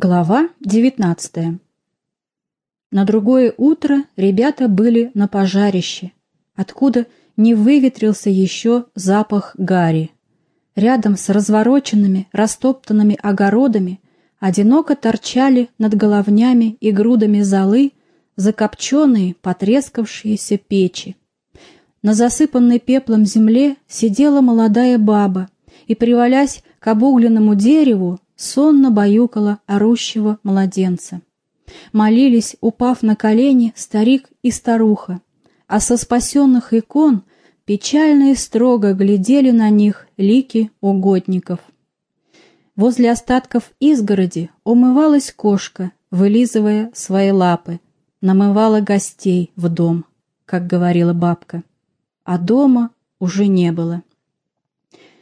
Глава 19 На другое утро ребята были на пожарище, откуда не выветрился еще запах гари. Рядом с развороченными, растоптанными огородами одиноко торчали над головнями и грудами золы закопченные, потрескавшиеся печи. На засыпанной пеплом земле сидела молодая баба и, привалясь к обугленному дереву, сонно баюкала орущего младенца. Молились, упав на колени, старик и старуха, а со спасенных икон печально и строго глядели на них лики угодников. Возле остатков изгороди умывалась кошка, вылизывая свои лапы, намывала гостей в дом, как говорила бабка. А дома уже не было.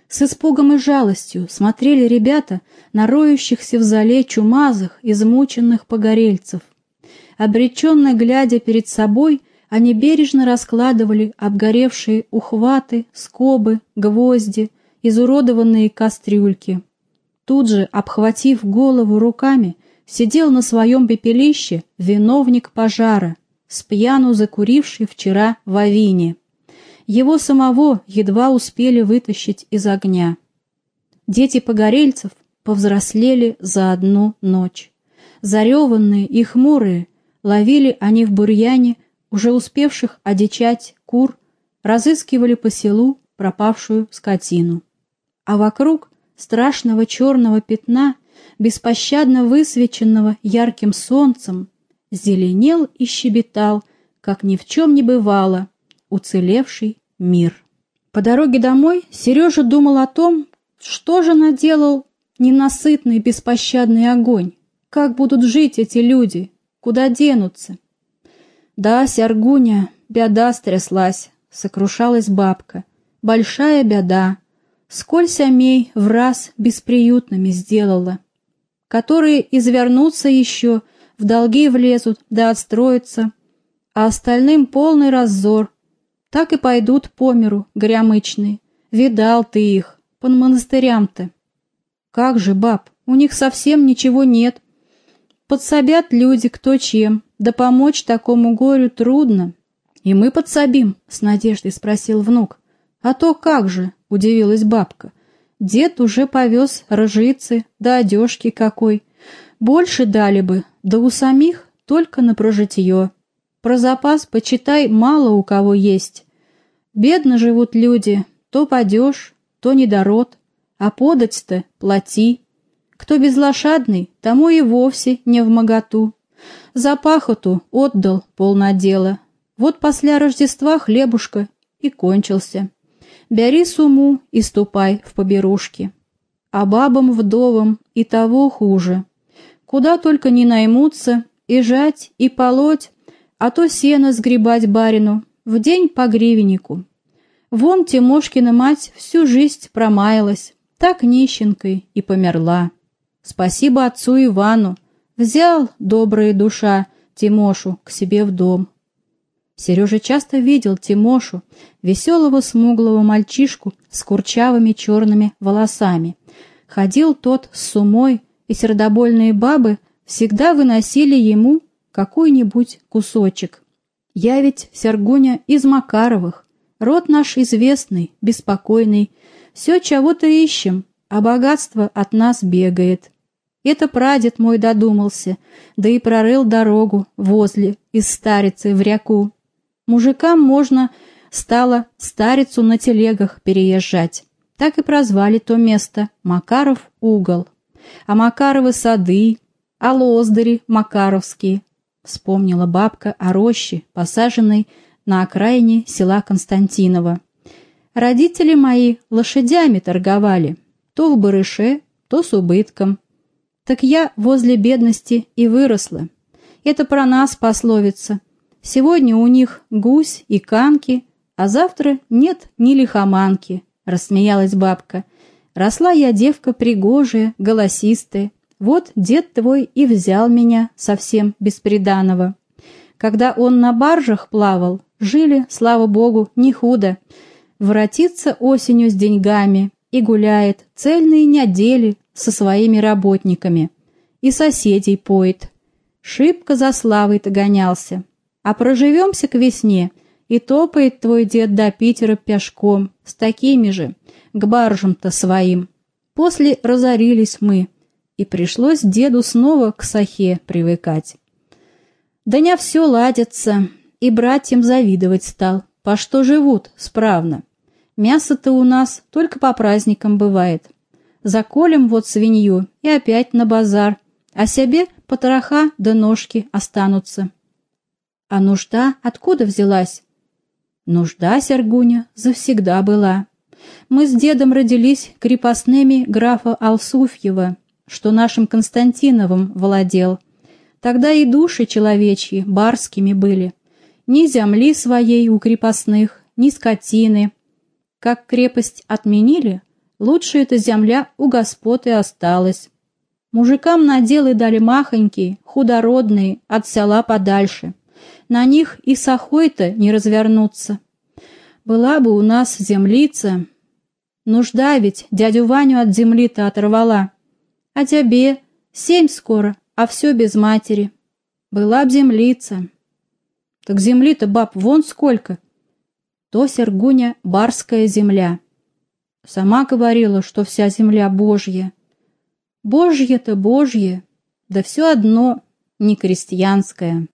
С испугом и жалостью смотрели ребята на роющихся в зале чумазых, измученных погорельцев. Обреченно глядя перед собой, они бережно раскладывали обгоревшие ухваты, скобы, гвозди, изуродованные кастрюльки. Тут же, обхватив голову руками, сидел на своем пепелище виновник пожара, спьяну закуривший вчера в авине. Его самого едва успели вытащить из огня. Дети погорельцев повзрослели за одну ночь. Зареванные и хмурые ловили они в бурьяне уже успевших одичать кур, разыскивали по селу пропавшую скотину. А вокруг страшного черного пятна, беспощадно высвеченного ярким солнцем, зеленел и щебетал, как ни в чем не бывало, уцелевший мир. По дороге домой Сережа думал о том, что же наделал ненасытный беспощадный огонь. Как будут жить эти люди? Куда денутся? Да, Сяргуня, беда стряслась, сокрушалась бабка. Большая беда. Сколь самей в раз бесприютными сделала. Которые извернутся еще, в долги влезут, да отстроятся, а остальным полный раззор, так и пойдут по миру, грямычные. Видал ты их, по монастырям-то. Как же, баб, у них совсем ничего нет. Подсобят люди кто чем, да помочь такому горю трудно. И мы подсобим, с надеждой спросил внук. А то как же, удивилась бабка. Дед уже повез рожицы, да одежки какой. Больше дали бы, да у самих только на прожитье. Про запас, почитай, мало у кого есть. Бедно живут люди, то падешь, то недород, а подать-то плати. Кто безлошадный, тому и вовсе не в моготу. За пахоту отдал полнодела. Вот после Рождества хлебушка и кончился. Бери суму и ступай в поберушки. А бабам-вдовам и того хуже. Куда только не наймутся, и жать, и полоть, а то сено сгребать барину, в день по гривеннику. Вон Тимошкина мать всю жизнь промаялась, так нищенкой и померла. Спасибо отцу Ивану, взял, добрая душа, Тимошу к себе в дом. Сережа часто видел Тимошу, веселого смуглого мальчишку с курчавыми черными волосами. Ходил тот с сумой, и сердобольные бабы всегда выносили ему какой-нибудь кусочек. Я ведь, Сергуня, из Макаровых. Род наш известный, беспокойный. Все чего-то ищем, а богатство от нас бегает. Это прадед мой додумался, да и прорыл дорогу возле из старицы в ряку. Мужикам можно стало старицу на телегах переезжать. Так и прозвали то место Макаров угол. А Макаровы сады, а лоздари Макаровские, Вспомнила бабка о роще, посаженной на окраине села Константинова. Родители мои лошадями торговали, то в барыше, то с убытком. Так я возле бедности и выросла. Это про нас пословица. Сегодня у них гусь и канки, а завтра нет ни лихоманки, рассмеялась бабка. Росла я девка пригожая, голосистая, вот дед твой и взял меня совсем бесприданного. Когда он на баржах плавал, жили, слава богу, не худо. Воротится осенью с деньгами и гуляет цельные недели со своими работниками. и соседей поет. Шибко за славой-то гонялся. А проживемся к весне, и топает твой дед до Питера пешком, с такими же, к баржам-то своим. После разорились мы, и пришлось деду снова к сахе привыкать. Да не все ладится, и братьям завидовать стал, по что живут справно. Мясо-то у нас только по праздникам бывает. Заколем вот свинью и опять на базар, а себе потроха да ножки останутся. А нужда откуда взялась? Нужда, Сергуня, завсегда была. Мы с дедом родились крепостными графа Алсуфьева, что нашим Константиновым владел. Тогда и души человечьи барскими были. Ни земли своей у крепостных, ни скотины. Как крепость отменили, лучше эта земля у господ и осталась. Мужикам наделы дали махонькие, худородные, от села подальше. На них и сахой-то не развернуться. Была бы у нас землица. Нужда ведь дядю Ваню от земли-то оторвала. А тебе семь скоро, а все без матери. Была б землица. Так земли-то, баб, вон сколько. То Сергуня барская земля. Сама говорила, что вся земля Божья. Божье-то Божье, да все одно не крестьянское.